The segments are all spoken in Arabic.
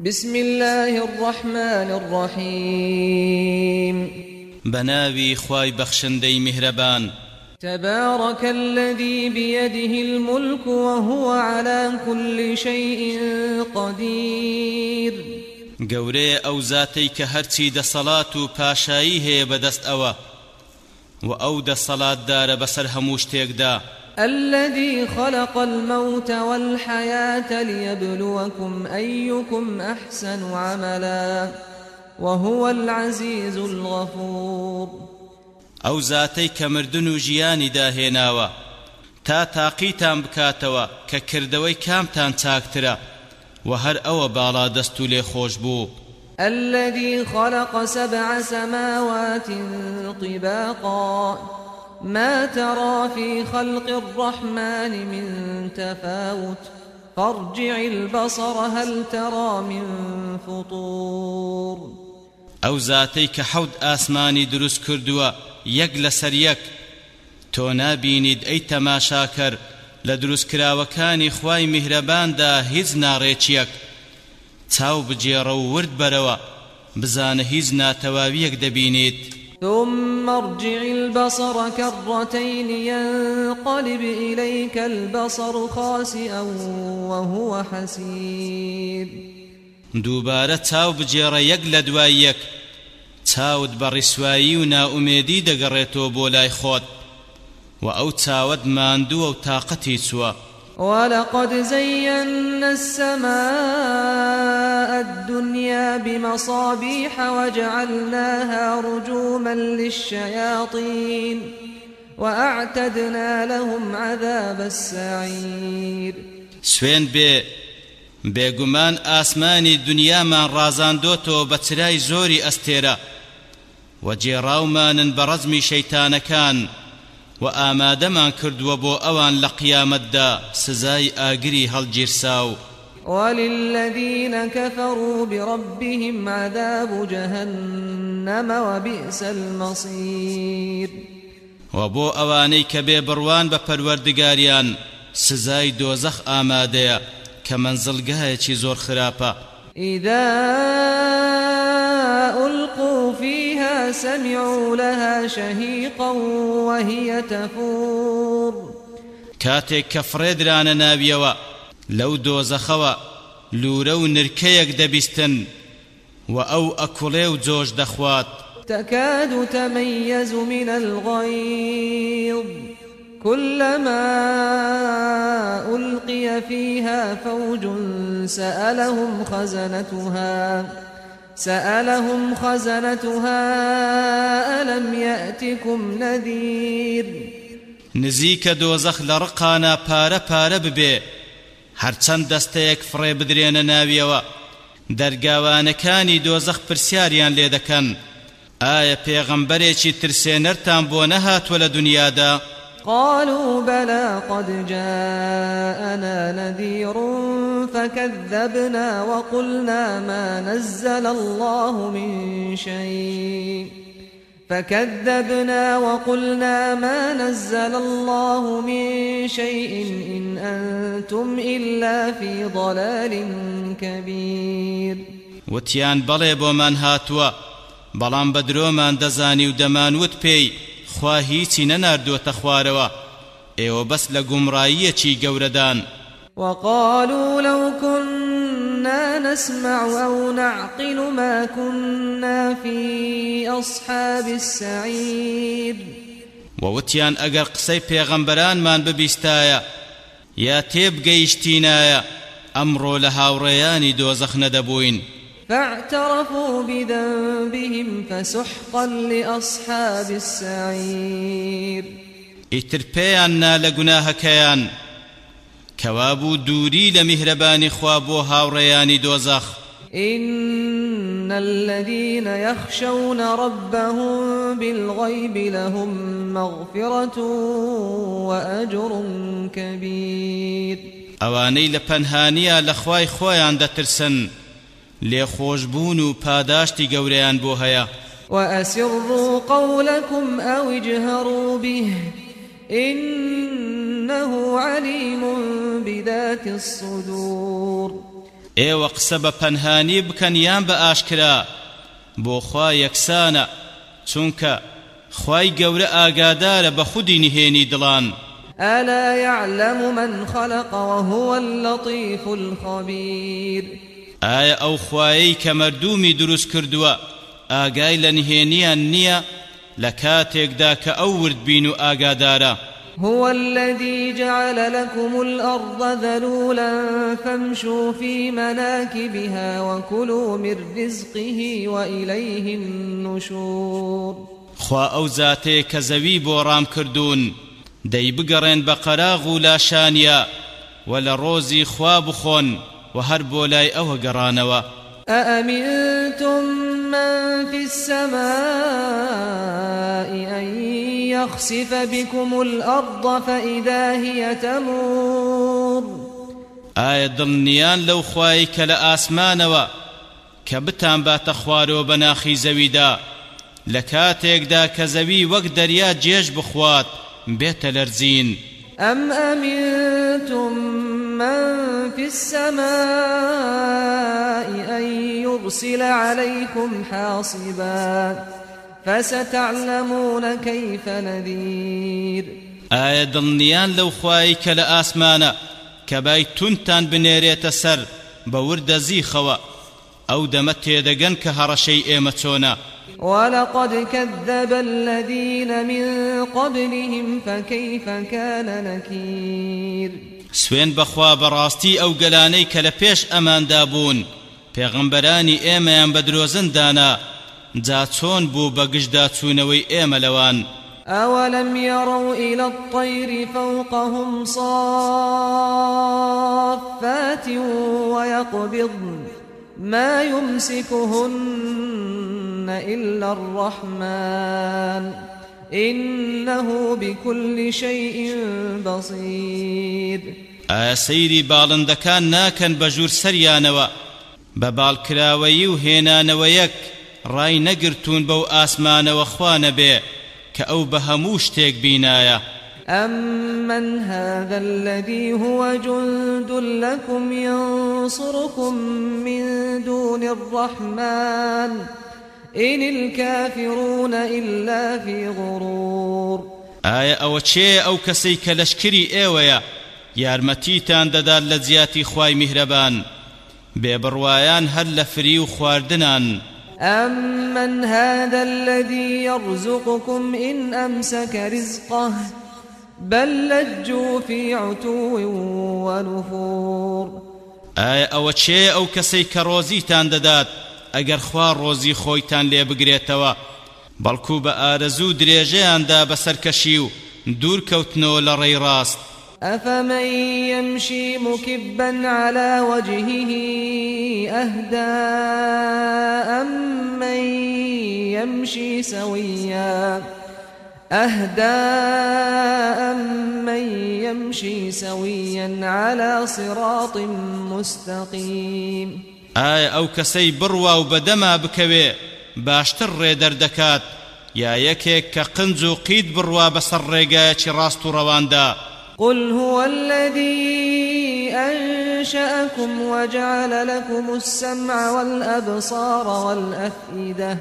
بسم الله الرحمن الرحيم. بناوي خواي بخشندي مهربان تبارك الذي بيده الملك وهو على كل شيء قدير. گەورەیە ئەو زاتەی کە هەرچی دەسەڵات و پاشایی هەیە بەدەست ئەوە و ئەو دەسەڵاتدارە بەسەر هەموو شتێکدا. الذي خلق الموت والحياة ليبلوكم أيكم أحسن عملا وهو العزيز الغفور. ئەو زاتەی کە مردن و ژیانی داهێناوە تا تاقیتان بکاتەوە کە کردەوەی کامتان چاکترە و هەر ئەوە باڵا دەست و لێ خۆش بوو الذي خلق سبع سماوات طباقا. ما ترى في خلق الرحمن من تفاوت؟ فارجع البصر هل ترى من فطور؟ ئەو زاتەی کە حەوت ئاسمانی دروست کردووە یەک لەسەر یەک تۆ نابینیت ئەی تەماشاکەر لە دروستکراوەکانی خوای میهرەباندا هیچ ناڕێکیەک چاو بجێڕە ورد بەرەوە بزانە هیچ ناتەواویەک دەبینیت. ثم ارجع البصر كرتين ينقلب إليك البصر خاسئا وهو حسير. دووبارە چاو بجێڕە یەک لە دوای یەک. چاوت بە ڕیسایی و ناومێدی دەگەڕێتەوە بۆ لای خۆت. و ئەو چاوت ماندووە و تااقەتی چووە. ولقد زينا السماء الدنيا بمصابيح وجعلناها رجوما للشياطين وأعتدنا لهم عذاب السعير. سوێن بێ بێگومان ئاسمانی دنیامان ڕازاندۆتەوە بە چرای زۆری ئەستێرە. و جێڕاومانن بە ڕەزمی شەیتانەکان و ئامادەمان کردووە بۆ ئەوان لە قیامەتدا سزای ئاگری هەڵگیرساو. وللذين كفروا بربهم عذاب جهنم وبئس المصير. وبو بێ بڕوان بە پەروەردگاریان سزای دۆزەخ ئامادەیە کە منزڵگایەکی زۆر خراپە إذا ألقوا فيها سمعوا لها شهيقا وهي تفور. کاتێک کە فرێدرانە ناویەوە لەو دۆزەخەوە لورە و نرکەیەک دەبیستن و ئەو ئەکوڵێ و جۆش دەخوات. تكاد تميز من الغيظ. كلما ألقي فيها فوج سألهم خزنتها. سألهم خزنتها ألم يأتكم نذير؟ نزیکە دۆزەخ لە ڕقانە پارە پارە ببێ. هەرچەند دەستەیەک فڕێ بدرێنە ناویەوە. دەرگاوانەکانی دۆزەخ پرسیاریان لێ دەکەن. ئایا پێغەمبەرێکی ترسێنەرتان بۆ نەهاتوە لە دنیادا؟ قالوا بلى قد جاءنا نذير فكذبنا وقلنا ما نزل الله من شيء. فكذبنا وقلنا ما نزل الله من شيء إن أنتم إلا في ضلال كبير. وتیان بەڵێ بۆمان هاتووە بەڵام بە درۆمان دەزانی و دەمانوت پێی خوا هیچی نەناردووەتە خوارەوە ئێوە وقالوا لو كنا نسمع أو نعقل ما كنا في أصحاب السعير. ووتیان ئەگەر قسەی پێغەمبەرانمان ببیستایە یا تێبگەیشتینایە ئەمڕۆ لە هاوڕێیانی دۆزەخ نەدەبووین. فاعترفوا بذنبهم فسحقا لأصحاب السعير. ئیتر پێیان نا لە گوناهەکەیان کەوابوو دووری لە میهرەبانی خوا بۆ هاوڕێیانی دۆزەخ إن الذين يخشون ربهم بالغيب لهم مغفرة وأجر كبير. پەنهانیە لە خوای خۆیان دەترسن لێخۆشبوون و پاداشتی گەورەیان بۆ هەیە. وأسروا قولكم أو اجهروا به. إنه عليم بذات الصدور. ئێوە قسە بە پەنهانی بکەن یان بە ئاشکرا بۆ خوا یەکسانە چونکە خوای گەورە ئاگادارە بە خودی نهێنی دڵان. ألا يعلم من خلق وهو اللطيف الخبير. ئایا ئەو خوایەی کە مردومی دروست کردووە ئاگای لە نهێنیان نییە؟ لە کاتێکدا کە ئەو ورد بین و ئاگادارە. هو الذي جعل لكم الأرض ذلولا فامشوا في مناكبها وكلوا من رزقه وإليه النشور. خوا ئەو زاتەیە کە زەوی بۆ ڕام کردوون دەی بگەڕێن بە قەراغ و لاشانیە و لە ڕۆزی خوا بخۆن و هەر بۆ لای ئەوە گەڕانەوە. أأمنتم من في السماء أن يخسف بكم الأرض فإذا هي تمور. ئایا دڵنیان لەو خوای کە لە ئاسمانەوە کە بتان باتە خوارەوە بە ناخی زەویدا. لە کاتێکدا کە زەوی وەک دەریا جێژ بخوات بێتە لەرزین أم أمنتم من في السماء أن يرسل عليكم حاصبا؟ فستعلمون كيف نذير. ئایا دڵنیان لەو خوای کە لە ئاسمانە کە بای تونتان بنێرێتە سەر بە وردە زیخەوە ئەو دەمە تێدەگەن کە هەڕەشەی ئێمە چۆنە. ولقد كذب الذين من قبلهم فكيف كان نكير. سوێن بەخوا بەڕاستی ئەو گەلانەی کە لە پێش ئەماندا بوون. پێغەمبەرانی ئێمەیان بە درۆزندانا جا چۆن بوو بە گشتدا چوونەوەی ئێمە لەوان؟ أولم يروا إلى الطير فوقهم صافات ويقبضن ما يمسكهن إلا الرحمن إنه بكل شيء بصير. ئایا سەیری باڵندەکان ناکەن بە ژوور سەریانەوە بە باڵکراوەیی و هێنانەوە یەک ڕای نەگرتوون بەو ئاسمانەوە خوانە بێ کە ئەو بە هەموو شتێک بینایە. أمن هذا الذي هو جند لكم ينصركم من دون الرحمن إن الكافرون إلا في غرور. ئەوە چێ ئەو کەسەی کە لەشکری ئێوەیە؟ یارمەتیتان دەدات لە جیاتی خوای میهرەبان. بێبڕوایان هەر لە فری و خواردنان. أمن هذا الذي يرزقكم إن أمسك رزقه بل لجوا في عتو ونفور ئایا ئەوە چێ ئەو کەسەی کە ڕۆزیتان دەدات؟ ئەگەر خوا ڕۆزی خۆیتان لێ بگرێتەوە. بەڵکو بە ئارەزوو درێژەیاندا بەسەرکەشی و دوور کەوتنەوە لە ڕێی ڕاست. أفمن يمشي مكبا على وجهه أهدى أمن يمشي سويا؟ أهدى أمن يمشي سويا على صراط مستقيم؟ ئایا ئەو کەسەی بڕوا و بەدەما بکەوێ باشتر ڕێدەردەکات یا یەکێک کە قنج و قید بڕوا بەسەر ڕێگایەکی ڕاست قل هو الذي أنشأكم وجعل لكم السمع والأبصار والأفئدة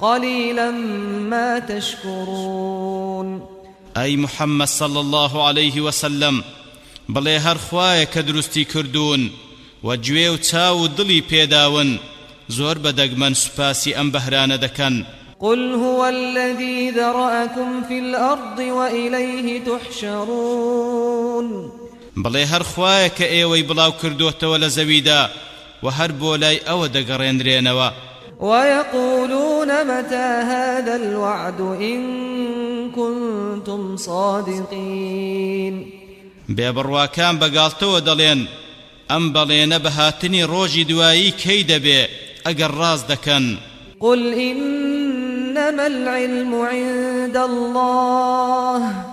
قليلا ما تشكرون ئەی محەممەد صل الله عليه وسلم بڵێ هەر خوایە کە دروستی کردوون و گوێ و چاو و دڵی پێداون زۆر بەدەگمەن سوپاسی قل هو الذي ذرأكم في الأرض وإليه تحشرون بڵێ هەر خوایە کە ئێوەی بڵاو کردوتەوە لە زەویدا و هەر بۆ لای ئەوە دەگەڕێنرێنەوە. ويقولون متى هذا الوعد إن كنتم صادقين بێبڕواکان بەگاڵتەوە دەڵێن ئەم بەڵێنە بە هاتنی ڕۆژی دوایی کەی دەبێ ئەگەر ڕاز دەکەن. قل إنما العلم عند الله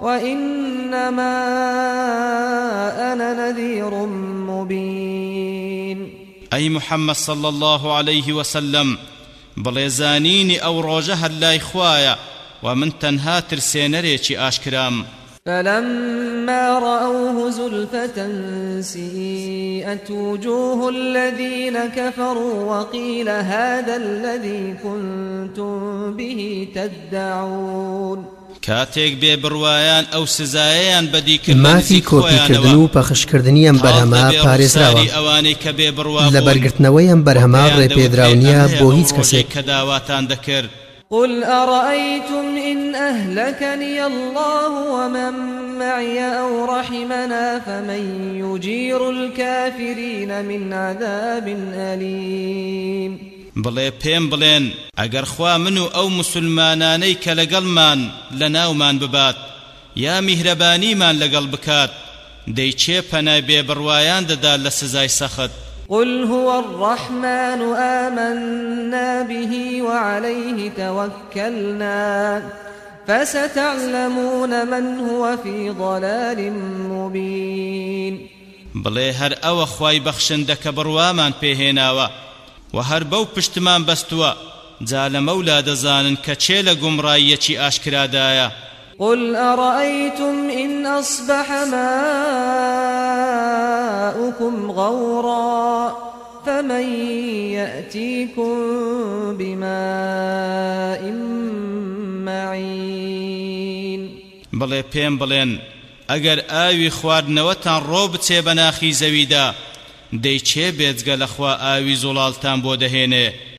وإنما أنا نذير مبين. ئەی محەممەد صل الله عليه وسلم بڵێ زانینی ئەو ڕۆژە هەر لای خوایە و من تەنها ترسێنەرێکی ئاشکرام. فلما فلما رأوه زلفة سيئت وجوه الذين كفروا وقيل هذا الذي كنتم به تدعون. کاتێک بێ بڕوایان ئەو سزایەیان بەدیکرد مافی کۆپیکردن و پەخشکردنیان بەرهەما پارێزراوە. ئەوانەی کە بێ بڕوا لە بەرگرتنەوەیان بەرهەما ڕێپێدراونیە بۆ هیچ کەسێک کە داواتان دەکرد. قل أرأيتم إن أهلكني الله ومن معي أو رحمنا فمن يجير الكافرين من عذاب أليم بڵێ پێم بڵێن ئەگەر خوا من و ئەو مسلمانانەی کە لەگەڵمان ببات میهرەبانیمان لەگەڵ بکات دەی چێ پەنای بێبڕوایان دەدا لە سزای سەخت؟ قل هو الرحمن آمنا به وعليه توكلنا فستعلمون من هو في ضلال مبين. بڵێ هەر ئەوە خوای بەخشندە کە بڕوامان پێهێناوە و هەر بەو پشتمان بەستووە جا لە مەولا دەزانن کە چێ لە گومڕاییەکی ئاشکرادایە. قل أرأيتم إن أصبح ماؤكم غورا يأتيكم بماء معين. بڵێ پێم بڵێن ئەگەر ئاوی خواردنەوەتان ڕۆ بچێ بە ناخی زەویدا دەی چێ بێجگە لەخوا ئاوی زوڵالتان بۆ دەهێنێ؟